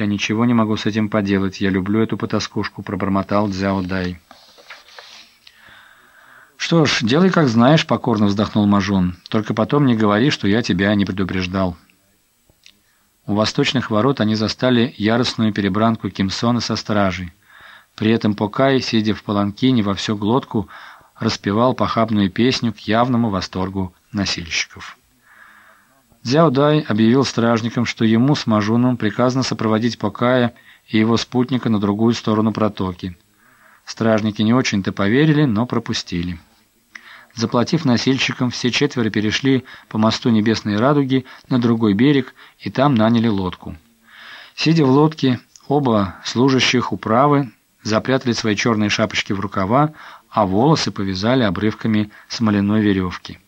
«Я ничего не могу с этим поделать. Я люблю эту потаскушку», — пробормотал Дзяо Дай. «Что ж, делай как знаешь», — покорно вздохнул Мажун. «Только потом не говори, что я тебя не предупреждал». У восточных ворот они застали яростную перебранку Кимсона со стражей. При этом Покай, сидя в паланкине во всю глотку, распевал похабную песню к явному восторгу носильщиков. Дзяо Дай объявил стражникам, что ему с Мажуном приказано сопроводить Покая и его спутника на другую сторону протоки. Стражники не очень-то поверили, но пропустили. Заплатив носильщикам, все четверо перешли по мосту Небесной Радуги на другой берег и там наняли лодку. Сидя в лодке, оба служащих управы запрятали свои черные шапочки в рукава, а волосы повязали обрывками смоляной веревки.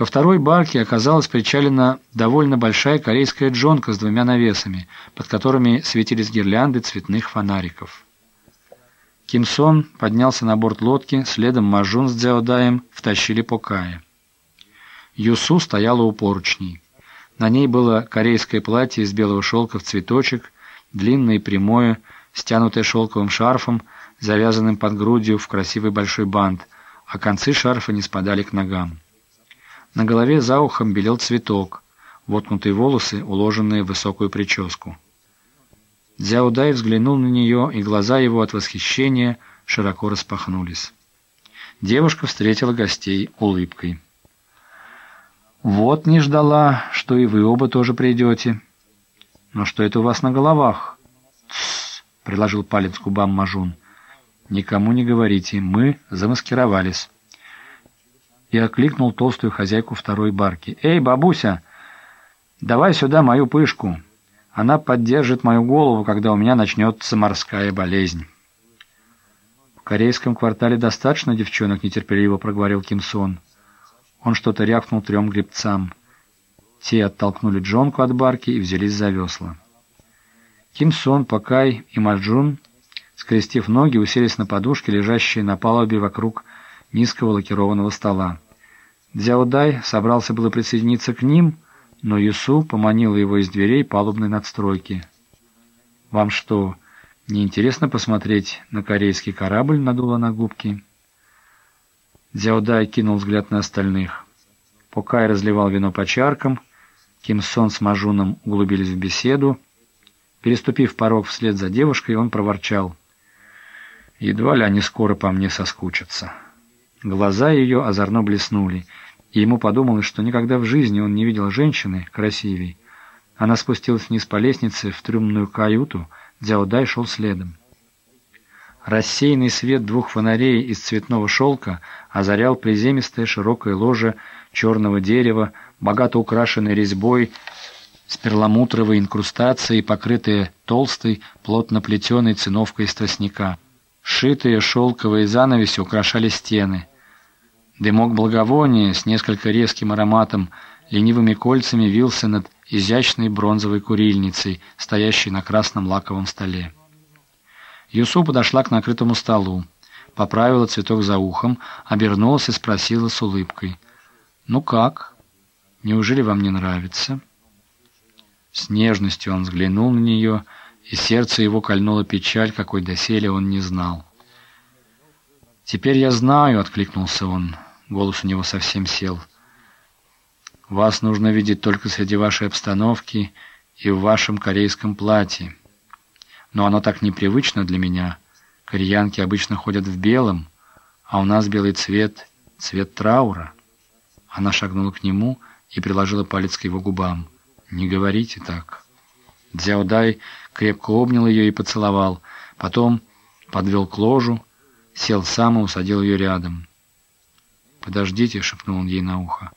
Ко второй барке оказалась причалена довольно большая корейская джонка с двумя навесами, под которыми светились гирлянды цветных фонариков. Кимсон поднялся на борт лодки, следом Мажун с Дзяодаем втащили Покая. Юсу стояла у поручней. На ней было корейское платье из белого шелка в цветочек, длинное и прямое, стянутое шелковым шарфом, завязанным под грудью в красивый большой бант, а концы шарфа не спадали к ногам. На голове за ухом белел цветок, воткнутые волосы, уложенные в высокую прическу. Дзяудай взглянул на нее, и глаза его от восхищения широко распахнулись. Девушка встретила гостей улыбкой. «Вот не ждала, что и вы оба тоже придете. Но что это у вас на головах?» «Тссс!» — приложил палец к губам Мажун. «Никому не говорите, мы замаскировались». И окликнул толстую хозяйку второй барки. «Эй, бабуся, давай сюда мою пышку!» Она поддержит мою голову, когда у меня начнется морская болезнь. В корейском квартале достаточно девчонок, нетерпеливо проговорил Кимсон. Он что-то рявкнул трем гребцам. Те оттолкнули Джонку от барки и взялись за весла. Кимсон, Пакай и Маджун, скрестив ноги, уселись на подушке, лежащие на палубе вокруг низкого лакированного стола. Дзяудай собрался было присоединиться к ним, но Юсу поманила его из дверей палубной надстройки. «Вам что, не интересно посмотреть на корейский корабль?» — надула на губки. Дзяудай кинул взгляд на остальных. Покай разливал вино по чаркам, Ким Сон с Мажуном углубились в беседу. Переступив порог вслед за девушкой, он проворчал. «Едва ли они скоро по мне соскучатся». Глаза ее озорно блеснули — и ему подумалось, что никогда в жизни он не видел женщины красивей. Она спустилась вниз по лестнице в трюмную каюту, Дзяодай шел следом. Рассеянный свет двух фонарей из цветного шелка озарял приземистое широкое ложе черного дерева, богато украшенное резьбой, с перламутровой инкрустацией, покрытое толстой, плотно плетеной циновкой из тростника. Шитые шелковые занавеси украшали стены. Дымок благовония с несколько резким ароматом ленивыми кольцами вился над изящной бронзовой курильницей, стоящей на красном лаковом столе. Юсу подошла к накрытому столу, поправила цветок за ухом, обернулась и спросила с улыбкой. «Ну как? Неужели вам не нравится?» С нежностью он взглянул на нее, и сердце его кольнула печаль, какой доселе он не знал. «Теперь я знаю», — откликнулся он, — Голос у него совсем сел. «Вас нужно видеть только среди вашей обстановки и в вашем корейском платье. Но оно так непривычно для меня. Кореянки обычно ходят в белом, а у нас белый цвет — цвет траура». Она шагнула к нему и приложила палец к его губам. «Не говорите так». Дзяудай крепко обнял ее и поцеловал. Потом подвел к ложу, сел сам и усадил ее рядом. «Подождите», — шепнул он ей на ухо.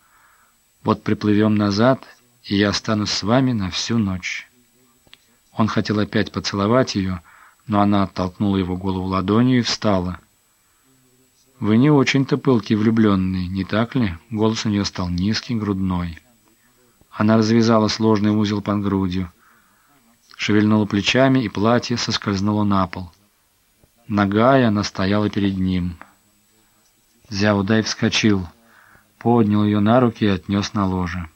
«Вот приплывем назад, и я останусь с вами на всю ночь». Он хотел опять поцеловать ее, но она оттолкнула его голову ладонью и встала. «Вы не очень-то пылкий влюбленный, не так ли?» Голос у нее стал низкий, грудной. Она развязала сложный узел под грудью, шевельнула плечами, и платье соскользнуло на пол. Ногая она стояла перед ним — Зяудай вскочил, поднял ее на руки и отнес на ложе.